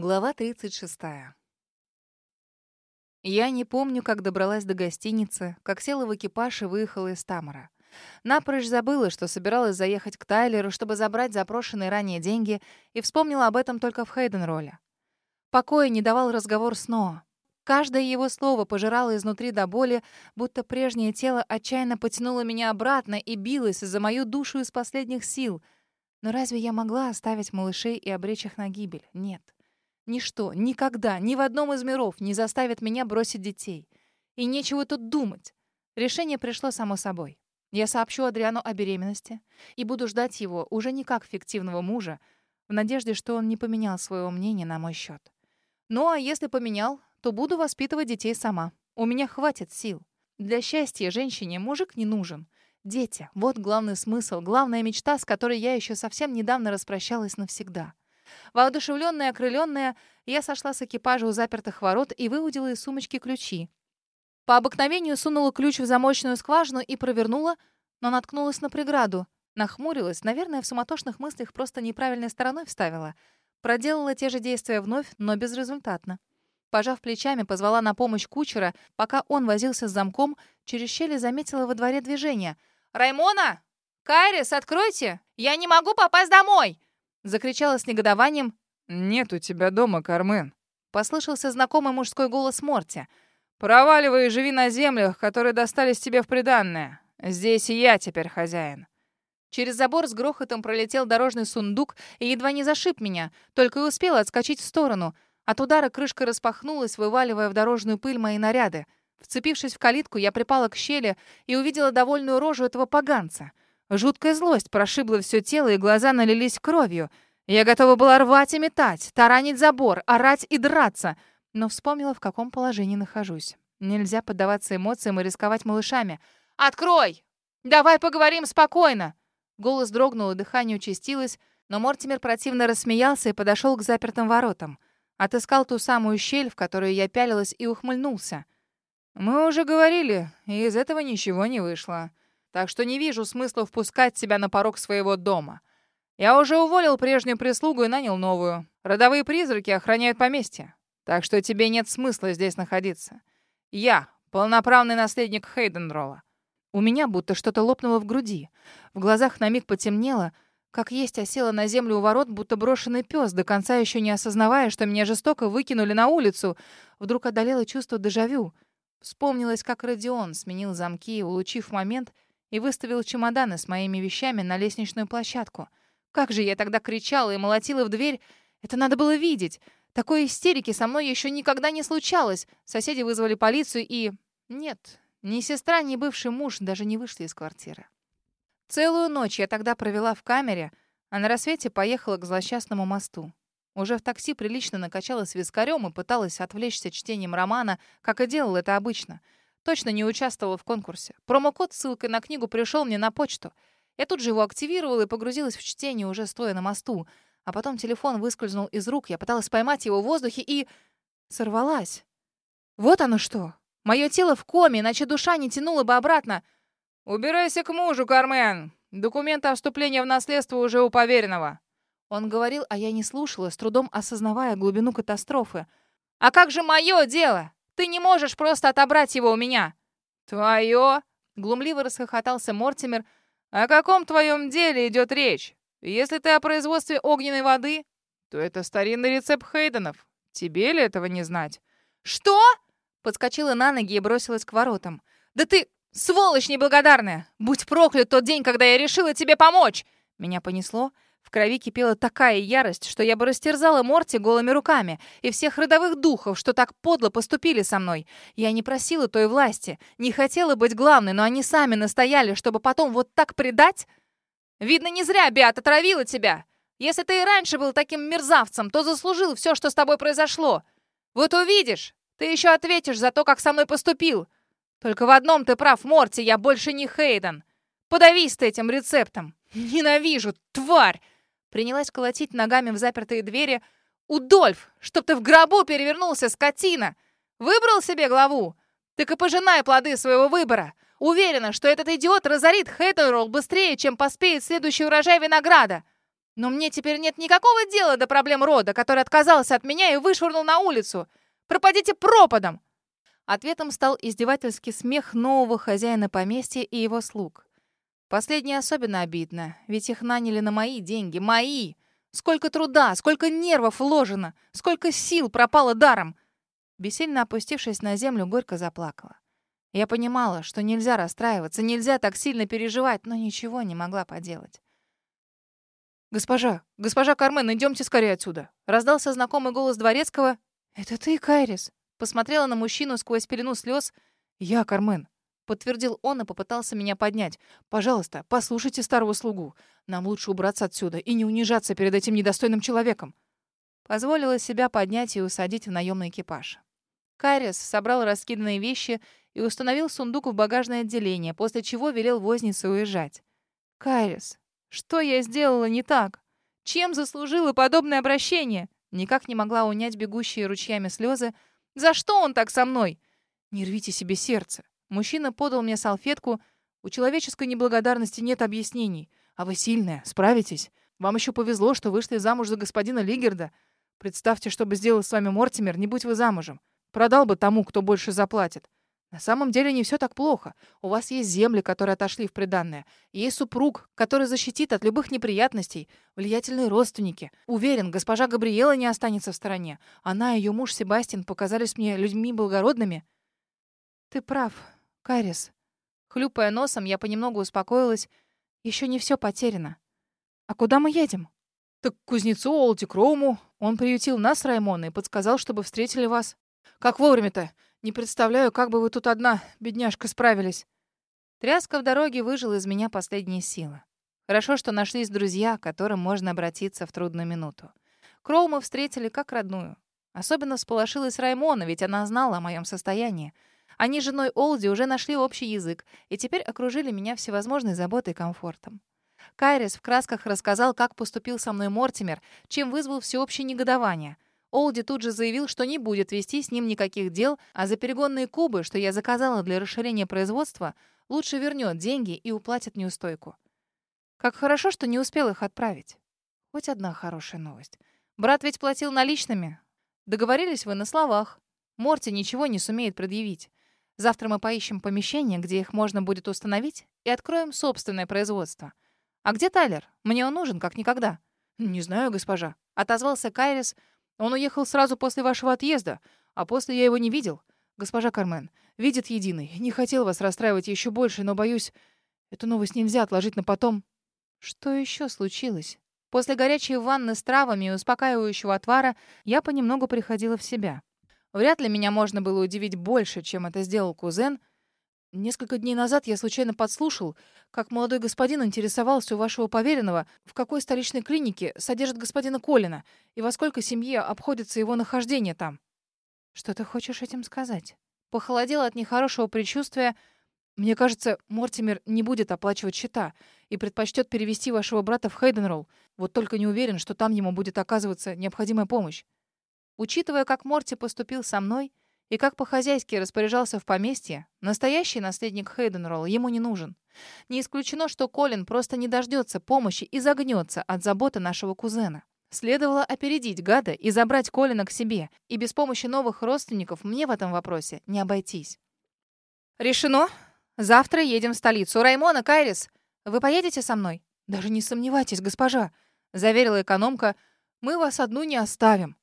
Глава 36. Я не помню, как добралась до гостиницы, как села в экипаж и выехала из Тамара. Напрочь забыла, что собиралась заехать к Тайлеру, чтобы забрать запрошенные ранее деньги, и вспомнила об этом только в Хейден-роле. Покоя не давал разговор с Ноа. Каждое его слово пожирало изнутри до боли, будто прежнее тело отчаянно потянуло меня обратно и билось за мою душу из последних сил. Но разве я могла оставить малышей и обречь их на гибель? Нет. Ничто, никогда, ни в одном из миров не заставит меня бросить детей. И нечего тут думать. Решение пришло само собой. Я сообщу Адриану о беременности и буду ждать его уже не как фиктивного мужа, в надежде, что он не поменял своего мнения на мой счет. Ну а если поменял, то буду воспитывать детей сама. У меня хватит сил. Для счастья женщине мужик не нужен. Дети — вот главный смысл, главная мечта, с которой я еще совсем недавно распрощалась навсегда. Воодушевленная окрыленная, я сошла с экипажа у запертых ворот и выудила из сумочки ключи. По обыкновению сунула ключ в замочную скважину и провернула, но наткнулась на преграду. Нахмурилась, наверное, в суматошных мыслях просто неправильной стороной вставила. Проделала те же действия вновь, но безрезультатно. Пожав плечами, позвала на помощь кучера. Пока он возился с замком, через щели заметила во дворе движение. «Раймона! Кайрис, откройте! Я не могу попасть домой!» Закричала с негодованием. «Нет у тебя дома, Кармен!» Послышался знакомый мужской голос Морти. «Проваливай и живи на землях, которые достались тебе в приданное. Здесь и я теперь хозяин». Через забор с грохотом пролетел дорожный сундук и едва не зашиб меня, только и успела отскочить в сторону — от удара крышка распахнулась, вываливая в дорожную пыль мои наряды. Вцепившись в калитку, я припала к щели и увидела довольную рожу этого поганца. Жуткая злость прошибла все тело, и глаза налились кровью. Я готова была рвать и метать, таранить забор, орать и драться, но вспомнила, в каком положении нахожусь. Нельзя поддаваться эмоциям и рисковать малышами. «Открой! Давай поговорим спокойно!» Голос дрогнул, и дыхание участилось, но Мортимер противно рассмеялся и подошел к запертым воротам. Отыскал ту самую щель, в которую я пялилась, и ухмыльнулся. «Мы уже говорили, и из этого ничего не вышло. Так что не вижу смысла впускать тебя на порог своего дома. Я уже уволил прежнюю прислугу и нанял новую. Родовые призраки охраняют поместье. Так что тебе нет смысла здесь находиться. Я — полноправный наследник Хейденролла. У меня будто что-то лопнуло в груди. В глазах на миг потемнело — как есть осела на землю у ворот, будто брошенный пес, до конца еще не осознавая, что меня жестоко выкинули на улицу. Вдруг одолело чувство дежавю. Вспомнилось, как Родион сменил замки, улучив момент, и выставил чемоданы с моими вещами на лестничную площадку. Как же я тогда кричала и молотила в дверь. Это надо было видеть. Такой истерики со мной еще никогда не случалось. Соседи вызвали полицию и... Нет, ни сестра, ни бывший муж даже не вышли из квартиры. Целую ночь я тогда провела в камере, а на рассвете поехала к злосчастному мосту. Уже в такси прилично накачалась вискарем и пыталась отвлечься чтением романа, как и делала это обычно. Точно не участвовала в конкурсе. Промокод с ссылкой на книгу пришел мне на почту. Я тут же его активировала и погрузилась в чтение, уже стоя на мосту. А потом телефон выскользнул из рук, я пыталась поймать его в воздухе и... сорвалась. Вот оно что. Мое тело в коме, иначе душа не тянула бы обратно. «Убирайся к мужу, Кармен! Документы о вступлении в наследство уже у поверенного!» Он говорил, а я не слушала, с трудом осознавая глубину катастрофы. «А как же мое дело? Ты не можешь просто отобрать его у меня!» «Твое?» — глумливо расхохотался Мортимер. «О каком твоем деле идет речь? Если ты о производстве огненной воды, то это старинный рецепт Хейденов. Тебе ли этого не знать?» «Что?» — подскочила на ноги и бросилась к воротам. «Да ты... «Сволочь неблагодарная! Будь проклят тот день, когда я решила тебе помочь!» Меня понесло. В крови кипела такая ярость, что я бы растерзала Морти голыми руками и всех родовых духов, что так подло поступили со мной. Я не просила той власти, не хотела быть главной, но они сами настояли, чтобы потом вот так предать. Видно, не зря Беат отравила тебя. Если ты и раньше был таким мерзавцем, то заслужил все, что с тобой произошло. Вот увидишь, ты еще ответишь за то, как со мной поступил. Только в одном ты прав, Морти, я больше не Хейден. Подавись ты этим рецептом. Ненавижу, тварь!» Принялась колотить ногами в запертые двери. «Удольф, чтоб ты в гробу перевернулся, скотина! Выбрал себе главу? Так и пожинай плоды своего выбора. Уверена, что этот идиот разорит Хейденролл быстрее, чем поспеет следующий урожай винограда. Но мне теперь нет никакого дела до проблем рода, который отказался от меня и вышвырнул на улицу. Пропадите пропадом!» Ответом стал издевательский смех нового хозяина поместья и его слуг. Последнее особенно обидно, ведь их наняли на мои деньги. Мои! Сколько труда, сколько нервов вложено, сколько сил пропало даром. Бессильно опустившись на землю, горько заплакала. Я понимала, что нельзя расстраиваться, нельзя так сильно переживать, но ничего не могла поделать. «Госпожа, госпожа Кармен, идемте скорее отсюда!» Раздался знакомый голос дворецкого. «Это ты, Кайрис?» Посмотрела на мужчину сквозь пелену слез. «Я, Кармен», — подтвердил он и попытался меня поднять. «Пожалуйста, послушайте старого слугу. Нам лучше убраться отсюда и не унижаться перед этим недостойным человеком». Позволила себя поднять и усадить в наемный экипаж. Кайрис собрал раскиданные вещи и установил сундук в багажное отделение, после чего велел вознице уезжать. «Кайрис, что я сделала не так? Чем заслужила подобное обращение?» Никак не могла унять бегущие ручьями слезы, за что он так со мной? Не рвите себе сердце. Мужчина подал мне салфетку. У человеческой неблагодарности нет объяснений. А вы сильная, справитесь. Вам еще повезло, что вышли замуж за господина Лигерда. Представьте, что бы сделал с вами Мортимер, не будь вы замужем. Продал бы тому, кто больше заплатит. На самом деле не все так плохо. У вас есть земли, которые отошли в приданное. Есть супруг, который защитит от любых неприятностей. Влиятельные родственники. Уверен, госпожа Габриэла не останется в стороне. Она и ее муж Себастьян показались мне людьми благородными. Ты прав, Кайрис. Хлюпая носом, я понемногу успокоилась. Еще не все потеряно. А куда мы едем? Так к кузнецу Олти Кроуму. Он приютил нас, Раймона, и подсказал, чтобы встретили вас. Как вовремя-то? Не представляю, как бы вы тут одна, бедняжка, справились. Тряска в дороге выжил из меня последние силы. Хорошо, что нашлись друзья, к которым можно обратиться в трудную минуту. Кроу мы встретили как родную. Особенно всполошилась Раймона, ведь она знала о моем состоянии. Они с женой Олди уже нашли общий язык и теперь окружили меня всевозможной заботой и комфортом. Кайрис в красках рассказал, как поступил со мной Мортимер, чем вызвал всеобщее негодование — Олди тут же заявил, что не будет вести с ним никаких дел, а за перегонные кубы, что я заказала для расширения производства, лучше вернет деньги и уплатит неустойку. Как хорошо, что не успел их отправить. Хоть одна хорошая новость. Брат ведь платил наличными. Договорились вы на словах. Морти ничего не сумеет предъявить. Завтра мы поищем помещение, где их можно будет установить, и откроем собственное производство. А где Тайлер? Мне он нужен, как никогда. «Не знаю, госпожа», — отозвался Кайрис, он уехал сразу после вашего отъезда, а после я его не видел. Госпожа Кармен, видит единый. Не хотел вас расстраивать еще больше, но, боюсь, эту новость нельзя отложить на потом. Что еще случилось? После горячей ванны с травами и успокаивающего отвара я понемногу приходила в себя. Вряд ли меня можно было удивить больше, чем это сделал кузен, Несколько дней назад я случайно подслушал, как молодой господин интересовался у вашего поверенного, в какой столичной клинике содержит господина Колина и во сколько семье обходится его нахождение там. Что ты хочешь этим сказать? Похолодел от нехорошего предчувствия. Мне кажется, Мортимер не будет оплачивать счета и предпочтет перевести вашего брата в Хейденролл. Вот только не уверен, что там ему будет оказываться необходимая помощь. Учитывая, как Морти поступил со мной, и как по-хозяйски распоряжался в поместье, настоящий наследник Хейденролла ему не нужен. Не исключено, что Колин просто не дождется помощи и загнется от заботы нашего кузена. Следовало опередить гада и забрать Колина к себе, и без помощи новых родственников мне в этом вопросе не обойтись. «Решено. Завтра едем в столицу. Раймона, Кайрис, вы поедете со мной?» «Даже не сомневайтесь, госпожа», — заверила экономка. «Мы вас одну не оставим».